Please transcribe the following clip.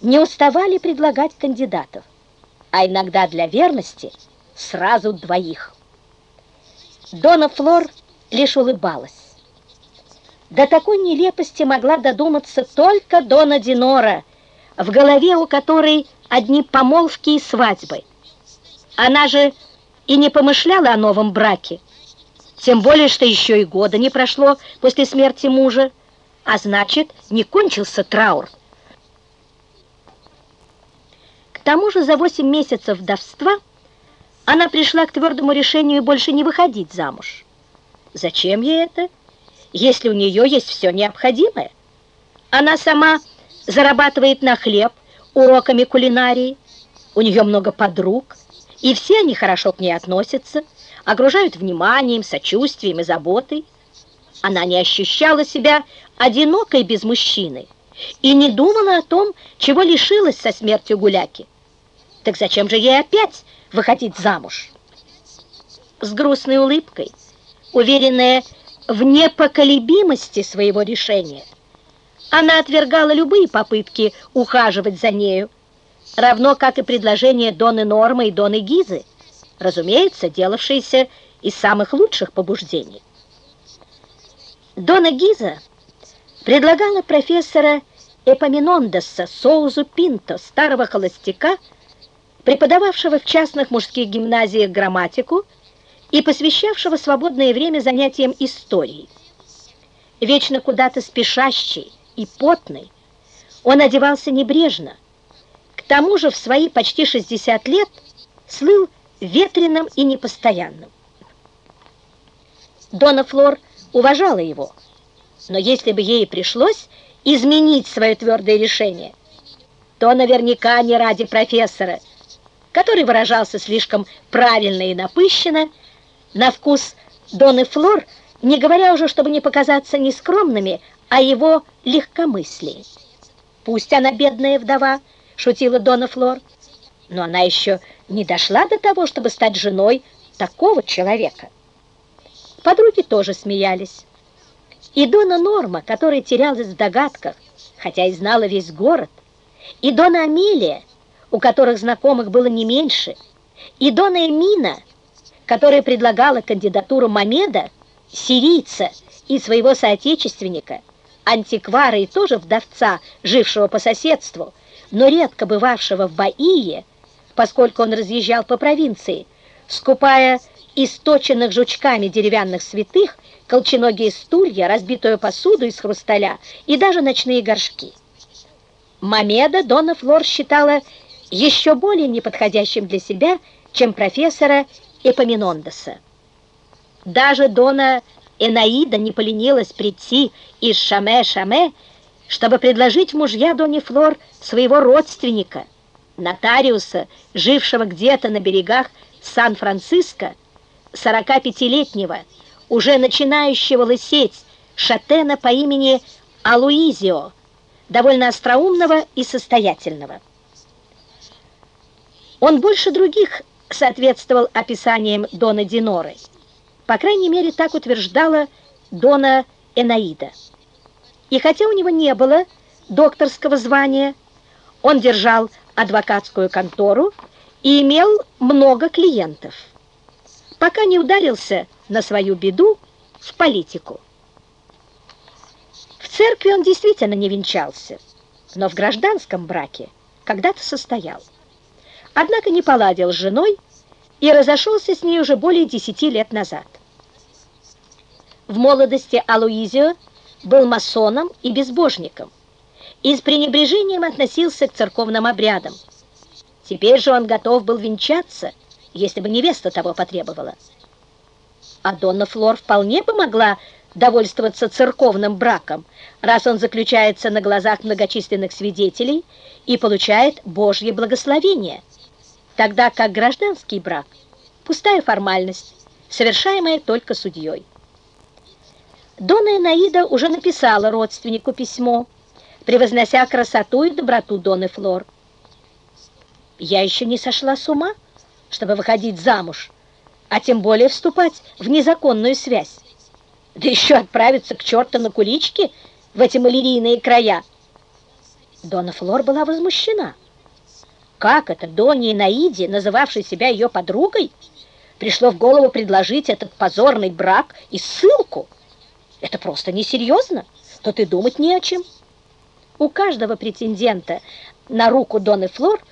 не уставали предлагать кандидатов, а иногда для верности сразу двоих. Дона Флор лишь улыбалась. До такой нелепости могла додуматься только Дона Динора, в голове у которой одни помолвки и свадьбы. Она же и не помышляла о новом браке, тем более, что еще и года не прошло после смерти мужа, а значит, не кончился траур. К тому же за 8 месяцев вдовства она пришла к твердому решению больше не выходить замуж. Зачем ей это, если у нее есть все необходимое? Она сама зарабатывает на хлеб уроками кулинарии, у нее много подруг, и все они хорошо к ней относятся, окружают вниманием, сочувствием и заботой. Она не ощущала себя одинокой без мужчины и не думала о том, чего лишилась со смертью гуляки. Так зачем же ей опять выходить замуж? С грустной улыбкой, уверенная в непоколебимости своего решения, она отвергала любые попытки ухаживать за нею, равно как и предложение Доны Нормы и Доны Гизы, разумеется, делавшиеся из самых лучших побуждений. Дона Гиза предлагала профессора Эпоминондеса Соузу Пинто, старого холостяка, преподававшего в частных мужских гимназиях грамматику и посвящавшего свободное время занятиям историей. Вечно куда-то спешащий и потный, он одевался небрежно. К тому же в свои почти 60 лет слыл ветреным и непостоянным. Дона Флор уважала его, но если бы ей пришлось изменить свое твердое решение, то наверняка не ради профессора, который выражался слишком правильно и напыщенно, на вкус Доны Флор, не говоря уже, чтобы не показаться нескромными, а его легкомыслии. «Пусть она бедная вдова», — шутила Дона Флор, но она еще не дошла до того, чтобы стать женой такого человека. Подруги тоже смеялись. И Дона Норма, которая терялась в догадках, хотя и знала весь город, и Дона Амелия, у которых знакомых было не меньше, и Дона Эмина, которая предлагала кандидатуру Мамеда, сирийца и своего соотечественника, антиквара и тоже вдовца, жившего по соседству, но редко бывавшего в Баие, поскольку он разъезжал по провинции, скупая источенных жучками деревянных святых, колченогие стулья, разбитую посуду из хрусталя и даже ночные горшки. Мамеда Дона Флор считала еще более неподходящим для себя, чем профессора Эпоминондеса. Даже Дона Энаида не поленилась прийти из Шаме-Шаме, чтобы предложить мужья Доне Флор своего родственника – нотариуса, жившего где-то на берегах Сан-Франциско, 45-летнего, уже начинающего лысеть, шатена по имени Алуизио, довольно остроумного и состоятельного. Он больше других соответствовал описаниям Дона Диноры. По крайней мере, так утверждала Дона Энаида. И хотя у него не было докторского звания, он держал адвокатскую контору и имел много клиентов, пока не ударился на свою беду в политику. В церкви он действительно не венчался, но в гражданском браке когда-то состоял. Однако не поладил с женой и разошелся с ней уже более десяти лет назад. В молодости Алуизио был масоном и безбожником, и с пренебрежением относился к церковным обрядам. Теперь же он готов был венчаться, если бы невеста того потребовала. А Донна Флор вполне бы могла довольствоваться церковным браком, раз он заключается на глазах многочисленных свидетелей и получает Божье благословение, тогда как гражданский брак – пустая формальность, совершаемая только судьей. Дона Энаида уже написала родственнику письмо, превознося красоту и доброту Доны Флор. Я еще не сошла с ума, чтобы выходить замуж, а тем более вступать в незаконную связь. Да еще отправиться к черту на куличке в эти малярийные края. Дона Флор была возмущена. Как это Доне Наиде, называвшей себя ее подругой, пришло в голову предложить этот позорный брак и ссылку? Это просто несерьезно, тут и думать не о чем. У каждого претендента на руку Доны Флор